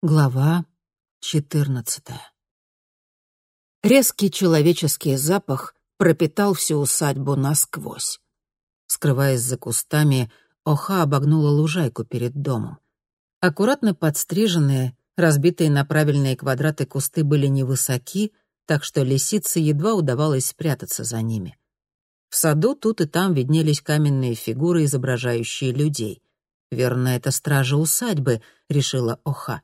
Глава четырнадцатая. Резкий человеческий запах пропитал всю усадьбу насквозь. Скрываясь за кустами, Оха обогнула лужайку перед домом. Аккуратно подстриженные, разбитые на правильные квадраты кусты были невысоки, так что лисице едва удавалось спрятаться за ними. В саду тут и там виднелись каменные фигуры, изображающие людей. «Верно, это стражи усадьбы», — решила Оха.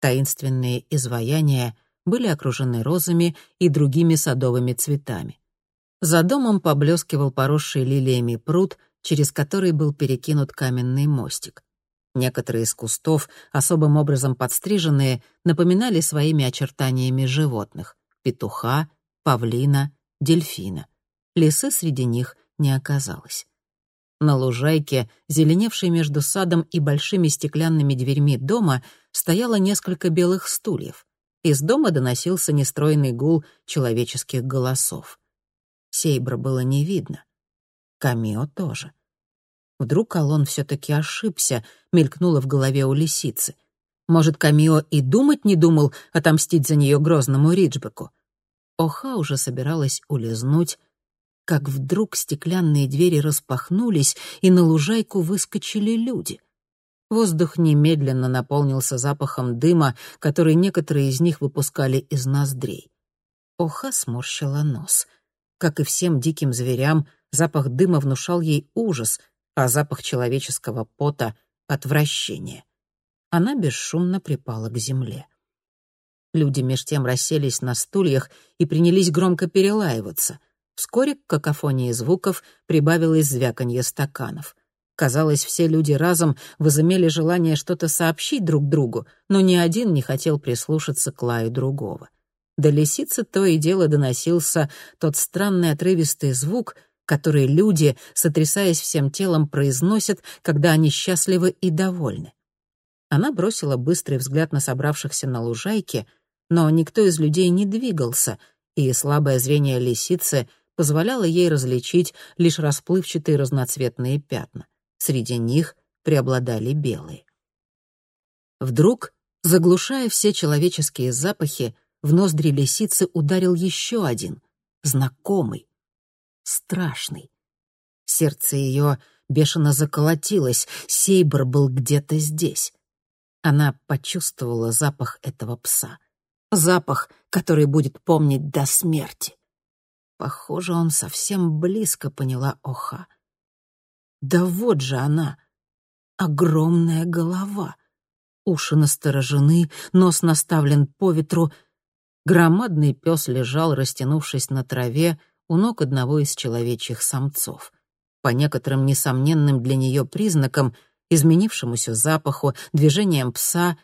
Таинственные изваяния были окружены розами и другими садовыми цветами. За домом поблескивал поросший лилиями пруд, через который был перекинут каменный мостик. Некоторые из кустов, особым образом подстриженные, напоминали своими очертаниями животных — петуха, павлина, дельфина. Лисы среди них не оказалось. На лужайке, зеленевшей между садом и большими стеклянными дверьми дома, стояло несколько белых стульев. Из дома доносился нестройный гул человеческих голосов. Сейбра было не видно. Камио тоже. Вдруг Алон все-таки ошибся, мелькнуло в голове у лисицы. Может, Камио и думать не думал отомстить за нее грозному Риджбеку. Оха уже собиралась улизнуть, как вдруг стеклянные двери распахнулись, и на лужайку выскочили люди. Воздух немедленно наполнился запахом дыма, который некоторые из них выпускали из ноздрей. Оха сморщила нос. Как и всем диким зверям, запах дыма внушал ей ужас, а запах человеческого пота — отвращение. Она бесшумно припала к земле. Люди меж тем расселись на стульях и принялись громко перелаиваться — Вскоре к какофонии звуков прибавилось звяканье стаканов. Казалось, все люди разом возымели желание что-то сообщить друг другу, но ни один не хотел прислушаться к лаю другого. До лисицы то и дело доносился тот странный отрывистый звук, который люди, сотрясаясь всем телом, произносят, когда они счастливы и довольны. Она бросила быстрый взгляд на собравшихся на лужайке, но никто из людей не двигался, и слабое зрение лисицы — позволяло ей различить лишь расплывчатые разноцветные пятна. Среди них преобладали белые. Вдруг, заглушая все человеческие запахи, в ноздри лисицы ударил еще один, знакомый, страшный. Сердце ее бешено заколотилось, Сейбр был где-то здесь. Она почувствовала запах этого пса. Запах, который будет помнить до смерти. Похоже, он совсем близко поняла Оха. Да вот же она, огромная голова. Уши насторожены, нос наставлен по ветру. Громадный пес лежал, растянувшись на траве, у ног одного из человечьих самцов. По некоторым несомненным для нее признакам, изменившемуся запаху, движениям пса,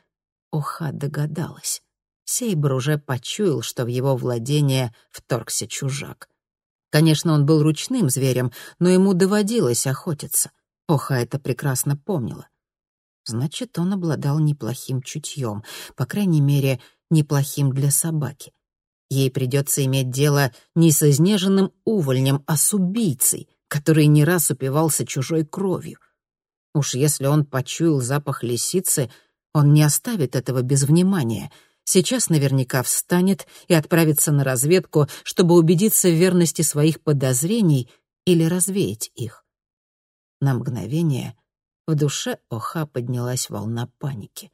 Оха догадалась. Сейбр уже почуял, что в его владение вторгся чужак. Конечно, он был ручным зверем, но ему доводилось охотиться. Оха это прекрасно помнила. Значит, он обладал неплохим чутьем, по крайней мере, неплохим для собаки. Ей придется иметь дело не с изнеженным увольнем, а с убийцей, который не раз упивался чужой кровью. Уж если он почуял запах лисицы, он не оставит этого без внимания — Сейчас наверняка встанет и отправится на разведку, чтобы убедиться в верности своих подозрений или развеять их. На мгновение в душе Оха поднялась волна паники.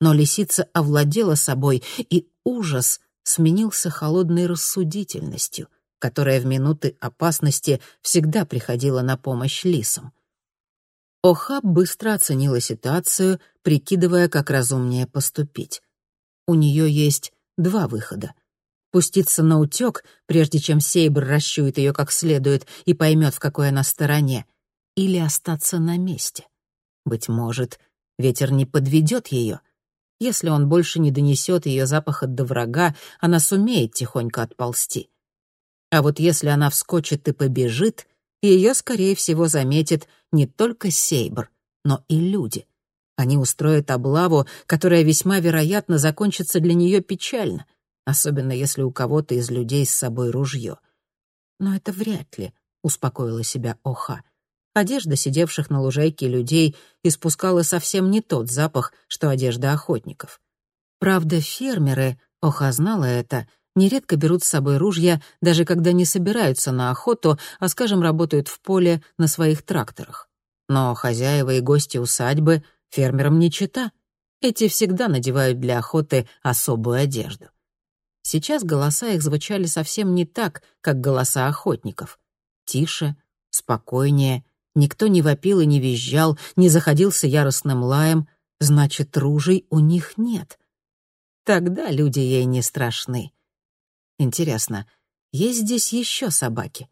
Но лисица овладела собой, и ужас сменился холодной рассудительностью, которая в минуты опасности всегда приходила на помощь лисам. Оха быстро оценила ситуацию, прикидывая, как разумнее поступить у нее есть два выхода. Пуститься на утек, прежде чем Сейбр расчует ее как следует и поймет, в какой она стороне, или остаться на месте. Быть может, ветер не подведет ее. Если он больше не донесет ее запаха до врага, она сумеет тихонько отползти. А вот если она вскочит и побежит, ее, скорее всего, заметит не только Сейбр, но и люди. Они устроят облаву, которая весьма вероятно закончится для нее печально, особенно если у кого-то из людей с собой ружье. Но это вряд ли, — успокоила себя Оха. Одежда сидевших на лужайке людей испускала совсем не тот запах, что одежда охотников. Правда, фермеры, Оха знала это, нередко берут с собой ружья, даже когда не собираются на охоту, а, скажем, работают в поле на своих тракторах. Но хозяева и гости усадьбы фермерам не чита. Эти всегда надевают для охоты особую одежду. Сейчас голоса их звучали совсем не так, как голоса охотников. Тише, спокойнее, никто не вопил и не визжал, не заходился яростным лаем, значит, ружей у них нет. Тогда люди ей не страшны. Интересно, есть здесь еще собаки?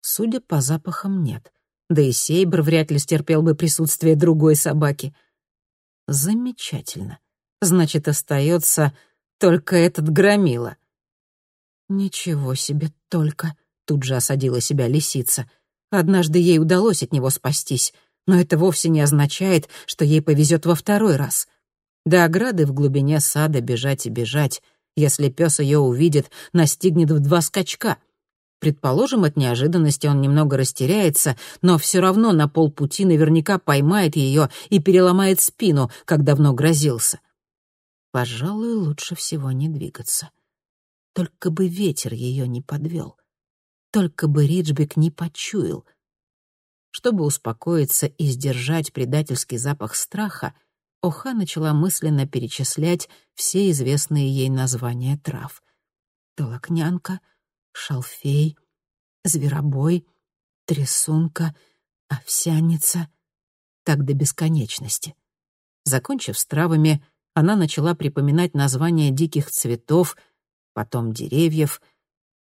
Судя по запахам, нет. Да и Сейбр вряд ли стерпел бы присутствие другой собаки. Замечательно. Значит, остается только этот громила. Ничего себе только, тут же осадила себя лисица. Однажды ей удалось от него спастись, но это вовсе не означает, что ей повезет во второй раз. До ограды в глубине сада бежать и бежать. Если пес ее увидит, настигнет в два скачка. Предположим, от неожиданности он немного растеряется, но все равно на полпути наверняка поймает ее и переломает спину, как давно грозился. Пожалуй, лучше всего не двигаться. Только бы ветер ее не подвел. Только бы Риджбек не почуял. Чтобы успокоиться и сдержать предательский запах страха, Оха начала мысленно перечислять все известные ей названия трав. Толокнянка, шалфей, зверобой, трясунка, овсяница. Так до бесконечности. Закончив с травами, она начала припоминать названия диких цветов, потом деревьев.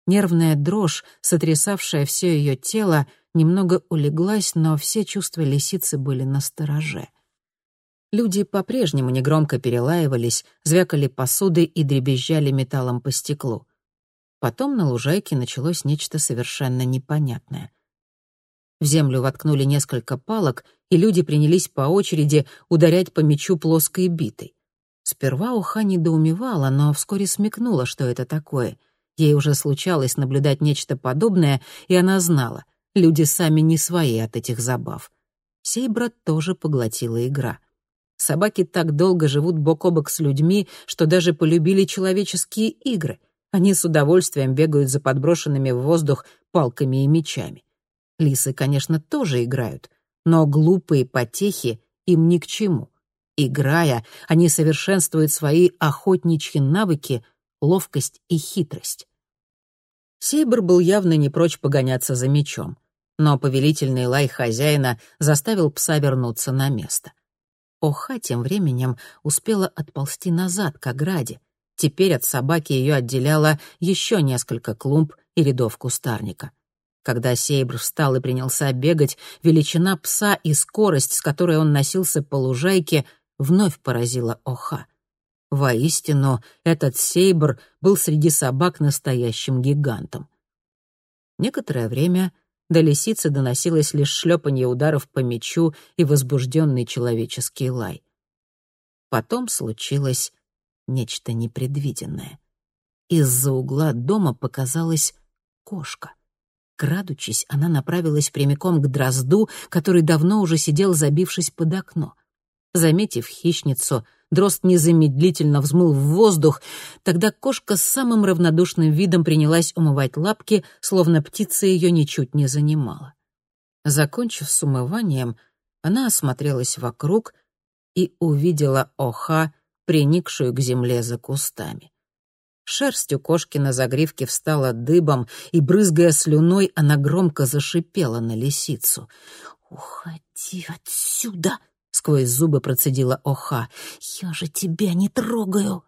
Нервная дрожь, сотрясавшая все ее тело, немного улеглась, но все чувства лисицы были на стороже. Люди по-прежнему негромко перелаивались, звякали посудой и дребезжали металлом по стеклу. Потом на лужайке началось нечто совершенно непонятное. В землю воткнули несколько палок, и люди принялись по очереди ударять по мячу плоской битой. Сперва Уха недоумевала, но вскоре смекнула, что это такое. Ей уже случалось наблюдать нечто подобное, и она знала, люди сами не свои от этих забав. Сей брат тоже поглотила игра. Собаки так долго живут бок о бок с людьми, что даже полюбили человеческие игры. Они с удовольствием бегают за подброшенными в воздух палками и мечами. Лисы, конечно, тоже играют, но глупые потехи им ни к чему — Играя, они совершенствуют свои охотничьи навыки, ловкость и хитрость. Сейбр был явно не прочь погоняться за мечом, но повелительный лай хозяина заставил пса вернуться на место. Оха тем временем успела отползти назад к ограде. Теперь от собаки ее отделяло еще несколько клумб и рядов кустарника. Когда Сейбр встал и принялся бегать, величина пса и скорость, с которой он носился по лужайке, вновь поразила Оха. Воистину, этот Сейбр был среди собак настоящим гигантом. Некоторое время до лисицы доносилось лишь шлепанье ударов по мячу и возбужденный человеческий лай. Потом случилось нечто непредвиденное. Из-за угла дома показалась кошка. Крадучись, она направилась прямиком к дрозду, который давно уже сидел, забившись под окно — Заметив хищницу, дрозд незамедлительно взмыл в воздух, тогда кошка с самым равнодушным видом принялась умывать лапки, словно птица ее ничуть не занимала. Закончив с умыванием, она осмотрелась вокруг и увидела Оха, приникшую к земле за кустами. Шерсть у кошки на загривке встала дыбом, и, брызгая слюной, она громко зашипела на лисицу. «Уходи отсюда!» сквозь зубы процедила Оха. «Я же тебя не трогаю!»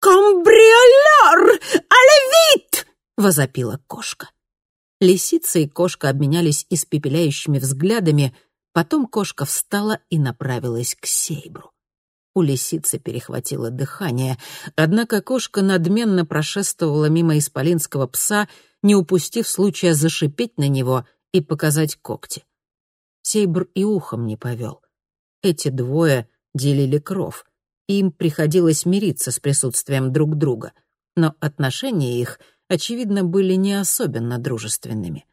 «Камбриоляр! Алевит!» — возопила кошка. Лисица и кошка обменялись испепеляющими взглядами, потом кошка встала и направилась к Сейбру. У лисицы перехватило дыхание, однако кошка надменно прошествовала мимо исполинского пса, не упустив случая зашипеть на него и показать когти. Сейбр и ухом не повел. Эти двое делили кров. Им приходилось мириться с присутствием друг друга, но отношения их, очевидно, были не особенно дружественными.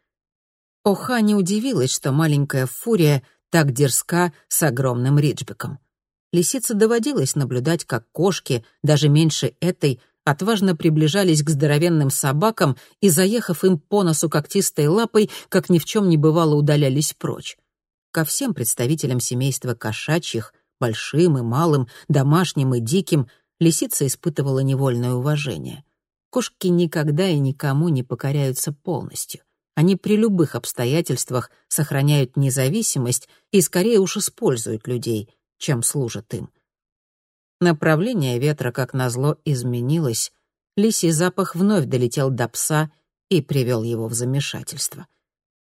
Оха не удивилась, что маленькая фурия так дерзка с огромным риджбеком. Лисице доводилось наблюдать, как кошки, даже меньше этой, отважно приближались к здоровенным собакам и, заехав им по носу когтистой лапой, как ни в чем не бывало, удалялись прочь. Ко всем представителям семейства кошачьих, большим и малым, домашним и диким, лисица испытывала невольное уважение. Кошки никогда и никому не покоряются полностью. Они при любых обстоятельствах сохраняют независимость и скорее уж используют людей, чем служат им. Направление ветра, как назло, изменилось. Лисий запах вновь долетел до пса и привел его в замешательство.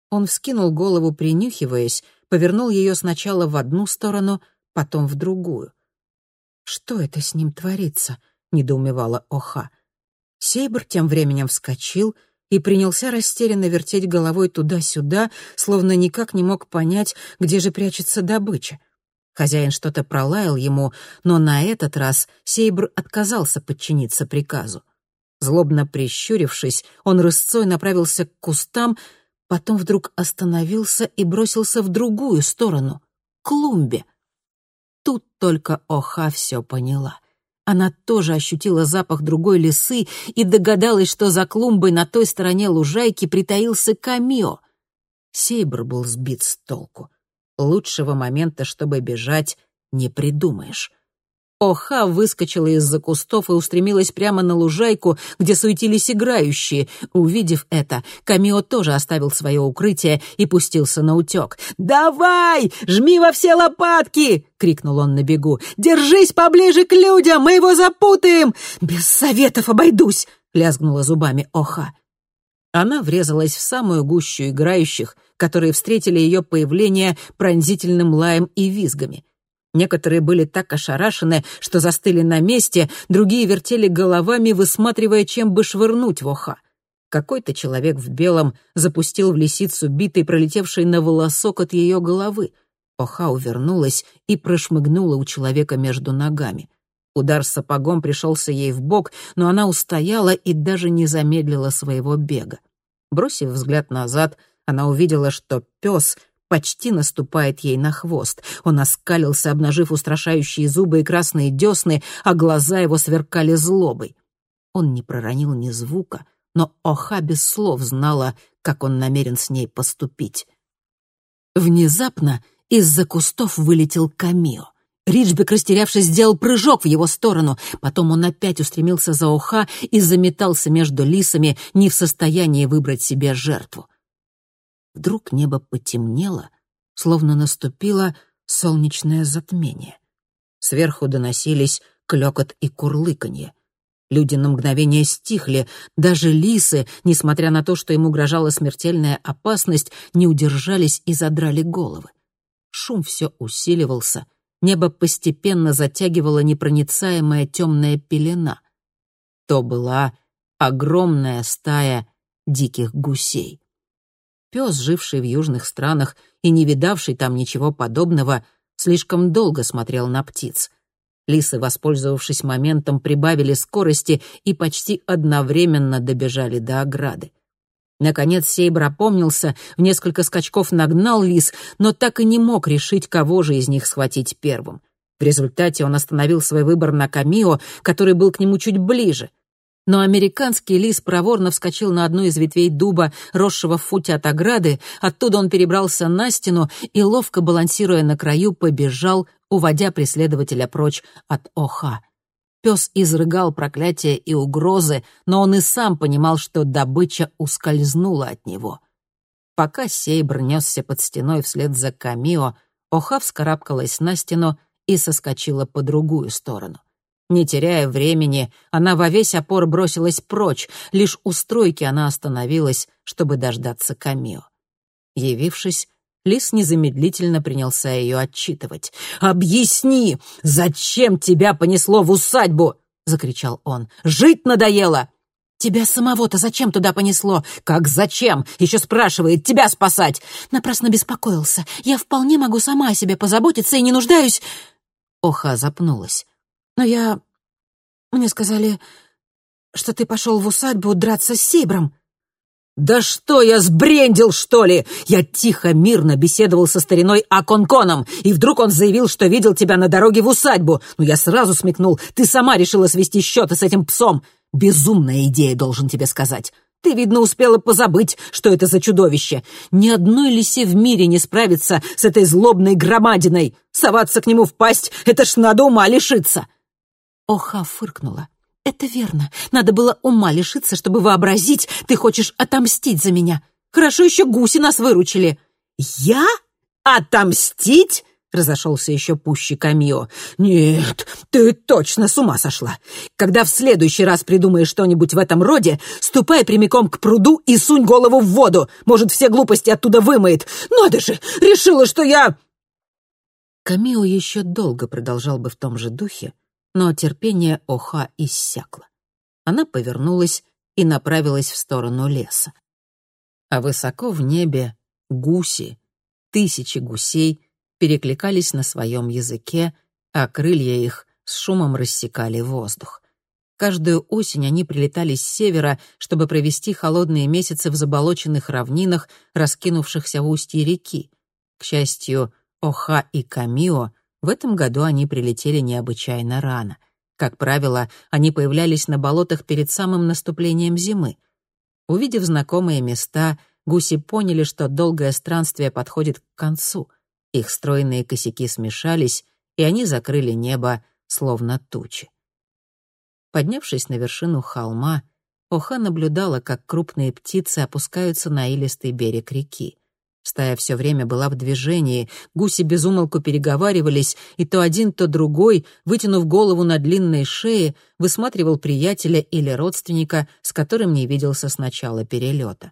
Он вскинул голову, принюхиваясь, повернул ее сначала в одну сторону, потом в другую. «Что это с ним творится?» — недоумевала Оха. Сейбр тем временем вскочил и принялся растерянно вертеть головой туда-сюда, словно никак не мог понять, где же прячется добыча. Хозяин что-то пролаял ему, но на этот раз Сейбр отказался подчиниться приказу. Злобно прищурившись, он рысцой направился к кустам, потом вдруг остановился и бросился в другую сторону, к клумбе. Тут только Оха все поняла. Она тоже ощутила запах другой лисы и догадалась, что за клумбой на той стороне лужайки притаился камио. Сейбр был сбит с толку. Лучшего момента, чтобы бежать, не придумаешь. Оха выскочила из-за кустов и устремилась прямо на лужайку, где суетились играющие. Увидев это, Камио тоже оставил свое укрытие и пустился на утек. «Давай! Жми во все лопатки!» — крикнул он на бегу. «Держись поближе к людям, мы его запутаем!» «Без советов обойдусь!» — лязгнула зубами Оха. Она врезалась в самую гущу играющих, которые встретили ее появление пронзительным лаем и визгами. Некоторые были так ошарашены, что застыли на месте, другие вертели головами, высматривая, чем бы швырнуть в оха. Какой-то человек в белом запустил в лисицу битый, пролетевший на волосок от ее головы. Оха увернулась и прошмыгнула у человека между ногами. Удар сапогом пришелся ей в бок, но она устояла и даже не замедлила своего бега. Бросив взгляд назад, она увидела, что пес почти наступает ей на хвост. Он оскалился, обнажив устрашающие зубы и красные десны, а глаза его сверкали злобой. Он не проронил ни звука, но Оха без слов знала, как он намерен с ней поступить. Внезапно из-за кустов вылетел Камио. Риджбек, растерявшись, сделал прыжок в его сторону. Потом он опять устремился за Оха и заметался между лисами, не в состоянии выбрать себе жертву. Вдруг небо потемнело, словно наступило солнечное затмение. Сверху доносились клёкот и курлыканье. Люди на мгновение стихли, даже лисы, несмотря на то, что им угрожала смертельная опасность, не удержались и задрали головы. Шум все усиливался, небо постепенно затягивала непроницаемая темная пелена. То была огромная стая диких гусей. Пес, живший в южных странах и не видавший там ничего подобного, слишком долго смотрел на птиц. Лисы, воспользовавшись моментом, прибавили скорости и почти одновременно добежали до ограды. Наконец Сейбр опомнился, в несколько скачков нагнал лис, но так и не мог решить, кого же из них схватить первым. В результате он остановил свой выбор на Камио, который был к нему чуть ближе — но американский лис проворно вскочил на одну из ветвей дуба, росшего в футе от ограды, оттуда он перебрался на стену и, ловко балансируя на краю, побежал, уводя преследователя прочь от Оха. Пес изрыгал проклятия и угрозы, но он и сам понимал, что добыча ускользнула от него. Пока Сейбр несся под стеной вслед за Камио, Оха вскарабкалась на стену и соскочила по другую сторону. Не теряя времени, она во весь опор бросилась прочь, лишь у стройки она остановилась, чтобы дождаться Камио. Явившись, Лис незамедлительно принялся ее отчитывать. «Объясни, зачем тебя понесло в усадьбу?» — закричал он. «Жить надоело!» «Тебя самого-то зачем туда понесло?» «Как зачем? Еще спрашивает, тебя спасать!» Напрасно беспокоился. «Я вполне могу сама о себе позаботиться и не нуждаюсь...» Оха запнулась. Но я... Мне сказали, что ты пошел в усадьбу драться с Сейбром. «Да что, я сбрендил, что ли? Я тихо, мирно беседовал со стариной Аконконом, и вдруг он заявил, что видел тебя на дороге в усадьбу. Ну, я сразу смекнул, ты сама решила свести счеты с этим псом. Безумная идея, должен тебе сказать. Ты, видно, успела позабыть, что это за чудовище. Ни одной лисе в мире не справится с этой злобной громадиной. Соваться к нему в пасть — это ж надо ума лишиться!» Оха фыркнула. «Это верно. Надо было ума лишиться, чтобы вообразить, ты хочешь отомстить за меня. Хорошо еще гуси нас выручили». «Я? Отомстить?» — разошелся еще пуще Камио. «Нет, ты точно с ума сошла. Когда в следующий раз придумаешь что-нибудь в этом роде, ступай прямиком к пруду и сунь голову в воду. Может, все глупости оттуда вымоет. Надо же, решила, что я...» Камио еще долго продолжал бы в том же духе, но терпение Оха иссякло. Она повернулась и направилась в сторону леса. А высоко в небе гуси, тысячи гусей, перекликались на своем языке, а крылья их с шумом рассекали воздух. Каждую осень они прилетали с севера, чтобы провести холодные месяцы в заболоченных равнинах, раскинувшихся в устье реки. К счастью, Оха и Камио в этом году они прилетели необычайно рано. Как правило, они появлялись на болотах перед самым наступлением зимы. Увидев знакомые места, гуси поняли, что долгое странствие подходит к концу. Их стройные косяки смешались, и они закрыли небо, словно тучи. Поднявшись на вершину холма, Оха наблюдала, как крупные птицы опускаются на илистый берег реки. Стая все время была в движении, гуси безумолку переговаривались, и то один, то другой, вытянув голову на длинной шее, высматривал приятеля или родственника, с которым не виделся с начала перелета.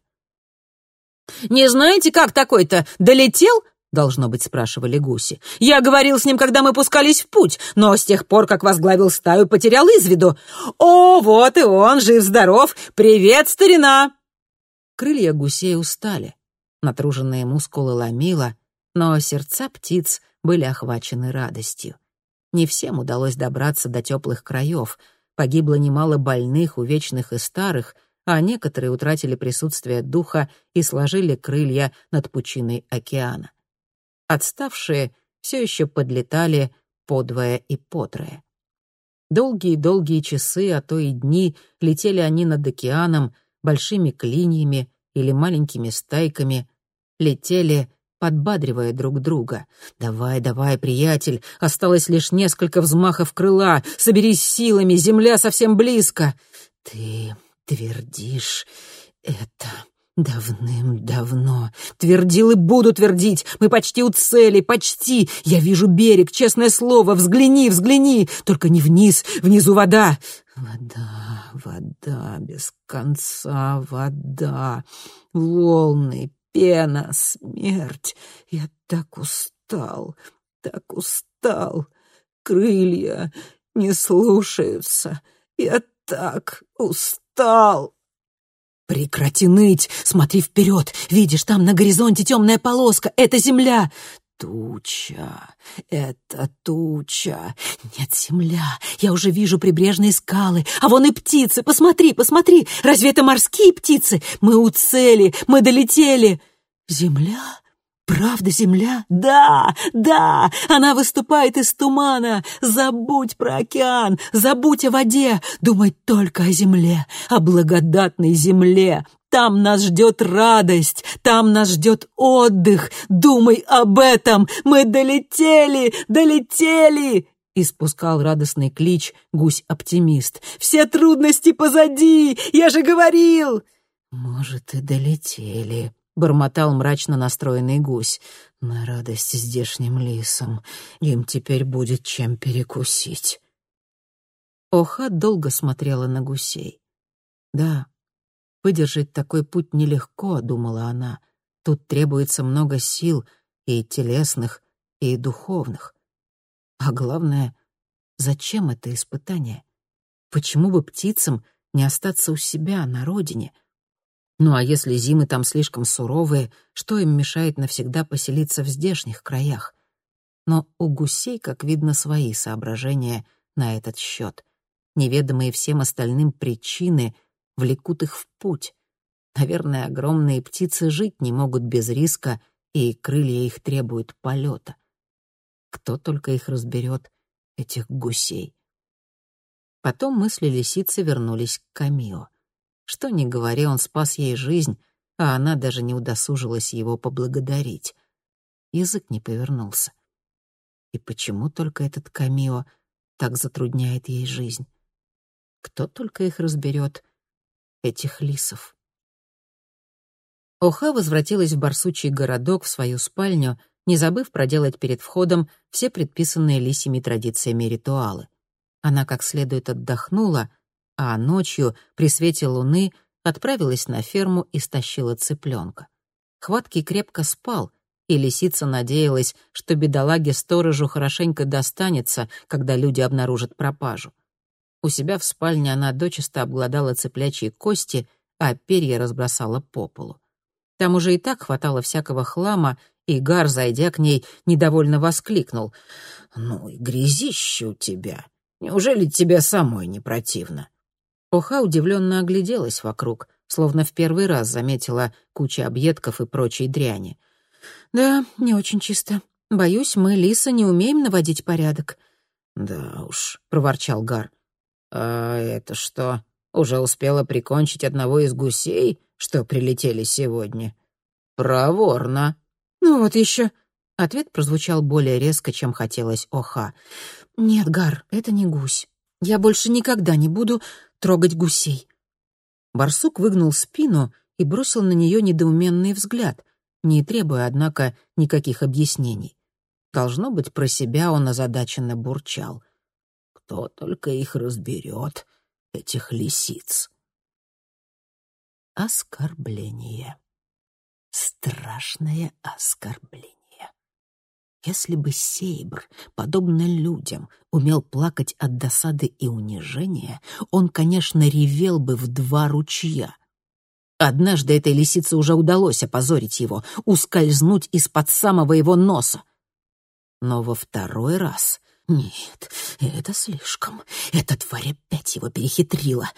«Не знаете, как такой-то? Долетел?» — должно быть, спрашивали гуси. «Я говорил с ним, когда мы пускались в путь, но с тех пор, как возглавил стаю, потерял из виду. О, вот и он, жив-здоров! Привет, старина!» Крылья гусей устали. Натруженные мускулы ломило, но сердца птиц были охвачены радостью. Не всем удалось добраться до теплых краев. Погибло немало больных, увечных и старых, а некоторые утратили присутствие духа и сложили крылья над пучиной океана. Отставшие все еще подлетали подвое и потрое. Долгие-долгие часы, а то и дни летели они над океаном большими клиньями или маленькими стайками, летели, подбадривая друг друга. «Давай, давай, приятель, осталось лишь несколько взмахов крыла, соберись силами, земля совсем близко». «Ты твердишь это давным-давно. Твердил и буду твердить. Мы почти у цели, почти. Я вижу берег, честное слово. Взгляни, взгляни. Только не вниз, внизу вода. Вода, вода, без конца вода. Волны, пена, смерть. Я так устал, так устал. Крылья не слушаются. Я так устал. Прекрати ныть, смотри вперед. Видишь, там на горизонте темная полоска. Это земля. Туча, это туча. Нет, земля. Я уже вижу прибрежные скалы. А вон и птицы. Посмотри, посмотри. Разве это морские птицы? Мы у цели, мы долетели. Земля? Правда земля? Да, да, она выступает из тумана. Забудь про океан, забудь о воде, думай только о земле, о благодатной земле. Там нас ждет радость, там нас ждет отдых. Думай об этом. Мы долетели, долетели!» Испускал радостный клич гусь-оптимист. «Все трудности позади! Я же говорил!» «Может, и долетели», — бормотал мрачно настроенный гусь. «На радость здешним лисам. Им теперь будет чем перекусить». Оха долго смотрела на гусей. Да, Выдержать такой путь нелегко, думала она. Тут требуется много сил, и телесных, и духовных. А главное, зачем это испытание? Почему бы птицам не остаться у себя, на родине? Ну а если зимы там слишком суровые, что им мешает навсегда поселиться в здешних краях? Но у гусей, как видно, свои соображения на этот счет. Неведомые всем остальным причины — влекут их в путь. Наверное, огромные птицы жить не могут без риска, и крылья их требуют полета. Кто только их разберет, этих гусей. Потом мысли лисицы вернулись к Камио. Что ни говори, он спас ей жизнь, а она даже не удосужилась его поблагодарить. Язык не повернулся. И почему только этот Камио так затрудняет ей жизнь? Кто только их разберет, этих лисов. Оха возвратилась в барсучий городок, в свою спальню, не забыв проделать перед входом все предписанные лисьими традициями ритуалы. Она как следует отдохнула, а ночью, при свете луны, отправилась на ферму и стащила цыпленка. Хваткий крепко спал, и лисица надеялась, что бедолаге-сторожу хорошенько достанется, когда люди обнаружат пропажу. У себя в спальне она дочисто обглодала цыплячьи кости, а перья разбросала по полу. Там уже и так хватало всякого хлама, и Гар, зайдя к ней, недовольно воскликнул. «Ну и грязище у тебя! Неужели тебе самой не противно?» Оха удивленно огляделась вокруг, словно в первый раз заметила кучу объедков и прочей дряни. «Да, не очень чисто. Боюсь, мы, лиса, не умеем наводить порядок». «Да уж», — проворчал Гар. «А это что, уже успела прикончить одного из гусей, что прилетели сегодня?» «Проворно». «Ну вот еще. Ответ прозвучал более резко, чем хотелось Оха. «Нет, Гар, это не гусь. Я больше никогда не буду трогать гусей». Барсук выгнул спину и бросил на нее недоуменный взгляд, не требуя, однако, никаких объяснений. Должно быть, про себя он озадаченно бурчал. «Кто только их разберет, этих лисиц!» Оскорбление. Страшное оскорбление. Если бы Сейбр, подобно людям, умел плакать от досады и унижения, он, конечно, ревел бы в два ручья. Однажды этой лисице уже удалось опозорить его, ускользнуть из-под самого его носа. Но во второй раз... Нет, это слишком. Эта тварь опять его перехитрила.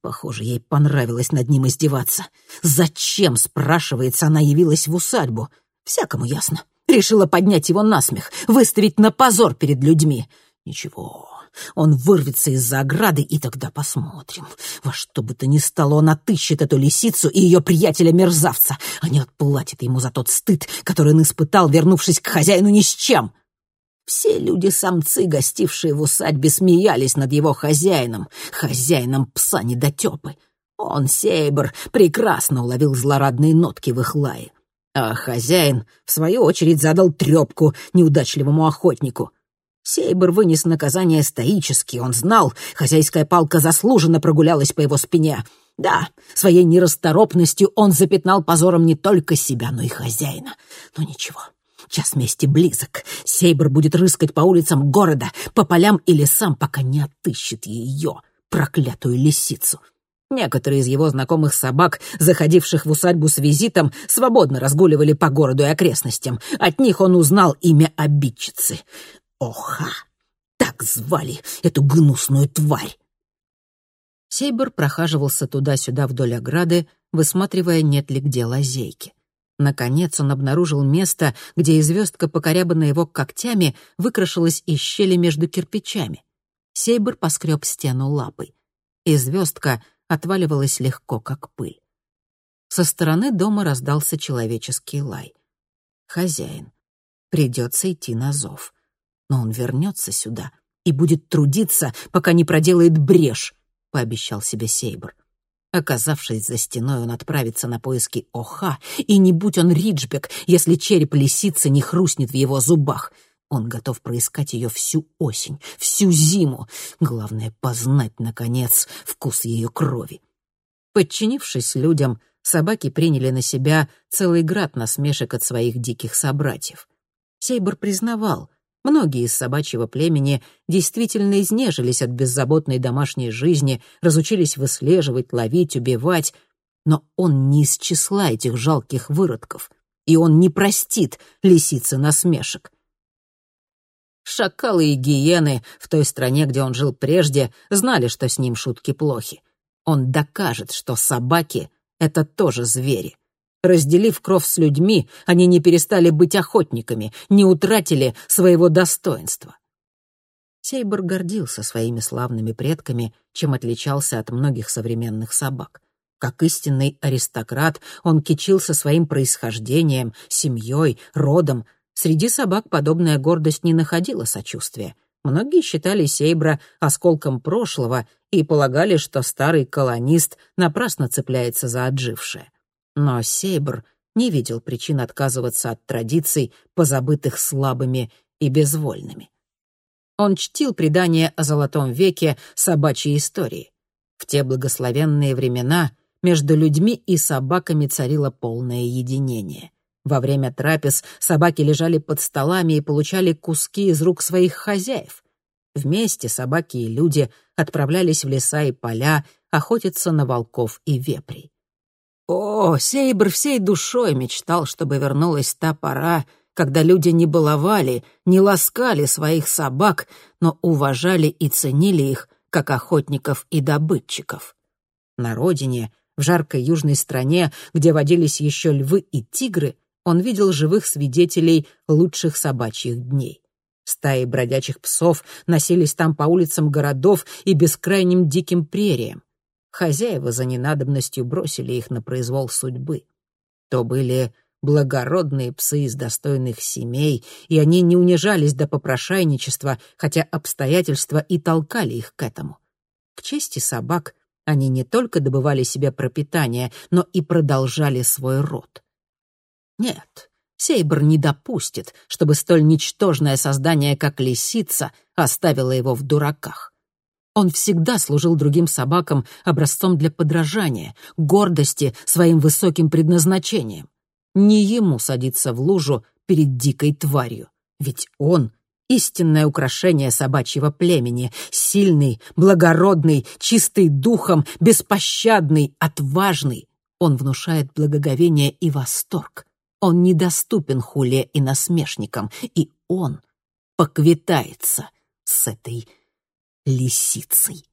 Похоже, ей понравилось над ним издеваться. Зачем, спрашивается, она явилась в усадьбу? Всякому ясно. Решила поднять его на смех, выставить на позор перед людьми. Ничего, он вырвется из-за ограды, и тогда посмотрим. Во что бы то ни стало, он отыщет эту лисицу и ее приятеля-мерзавца. Они отплатят ему за тот стыд, который он испытал, вернувшись к хозяину ни с чем. Все люди-самцы, гостившие в усадьбе, смеялись над его хозяином, хозяином пса недотепы. Он, Сейбр, прекрасно уловил злорадные нотки в их лае. А хозяин, в свою очередь, задал трепку неудачливому охотнику. Сейбр вынес наказание стоически, он знал, хозяйская палка заслуженно прогулялась по его спине. Да, своей нерасторопностью он запятнал позором не только себя, но и хозяина. Но ничего, час мести близок. Сейбр будет рыскать по улицам города, по полям и лесам, пока не отыщет ее, проклятую лисицу. Некоторые из его знакомых собак, заходивших в усадьбу с визитом, свободно разгуливали по городу и окрестностям. От них он узнал имя обидчицы. Оха! Так звали эту гнусную тварь! Сейбр прохаживался туда-сюда вдоль ограды, высматривая, нет ли где лазейки. Наконец он обнаружил место, где звездка, покорябанная его когтями, выкрашилась из щели между кирпичами. Сейбр поскреб стену лапой. И звездка отваливалась легко, как пыль. Со стороны дома раздался человеческий лай. Хозяин. Придется идти на зов. Но он вернется сюда и будет трудиться, пока не проделает брешь, — пообещал себе Сейбр. Оказавшись за стеной, он отправится на поиски Оха, и не будь он Риджбек, если череп лисицы не хрустнет в его зубах — он готов проискать ее всю осень, всю зиму. Главное — познать, наконец, вкус ее крови. Подчинившись людям, собаки приняли на себя целый град насмешек от своих диких собратьев. Сейбр признавал, многие из собачьего племени действительно изнежились от беззаботной домашней жизни, разучились выслеживать, ловить, убивать, но он не из числа этих жалких выродков, и он не простит лисицы насмешек — Шакалы и гиены в той стране, где он жил прежде, знали, что с ним шутки плохи. Он докажет, что собаки это тоже звери. Разделив кровь с людьми, они не перестали быть охотниками, не утратили своего достоинства. Сейбр гордился своими славными предками, чем отличался от многих современных собак. Как истинный аристократ, он кичился своим происхождением, семьей, родом. Среди собак подобная гордость не находила сочувствия. Многие считали Сейбра осколком прошлого и полагали, что старый колонист напрасно цепляется за отжившее. Но Сейбр не видел причин отказываться от традиций, позабытых слабыми и безвольными. Он чтил предания о Золотом веке собачьей истории. В те благословенные времена между людьми и собаками царило полное единение. Во время трапез собаки лежали под столами и получали куски из рук своих хозяев. Вместе собаки и люди отправлялись в леса и поля охотиться на волков и вепрей. О, Сейбр всей душой мечтал, чтобы вернулась та пора, когда люди не баловали, не ласкали своих собак, но уважали и ценили их, как охотников и добытчиков. На родине, в жаркой южной стране, где водились еще львы и тигры, он видел живых свидетелей лучших собачьих дней. Стаи бродячих псов носились там по улицам городов и бескрайним диким прериям. Хозяева за ненадобностью бросили их на произвол судьбы. То были благородные псы из достойных семей, и они не унижались до попрошайничества, хотя обстоятельства и толкали их к этому. К чести собак, они не только добывали себе пропитание, но и продолжали свой род. Нет, Сейбр не допустит, чтобы столь ничтожное создание, как лисица, оставило его в дураках. Он всегда служил другим собакам образцом для подражания, гордости своим высоким предназначением. Не ему садиться в лужу перед дикой тварью, ведь он — истинное украшение собачьего племени, сильный, благородный, чистый духом, беспощадный, отважный. Он внушает благоговение и восторг. Он недоступен хуле и насмешникам, и он поквитается с этой лисицей.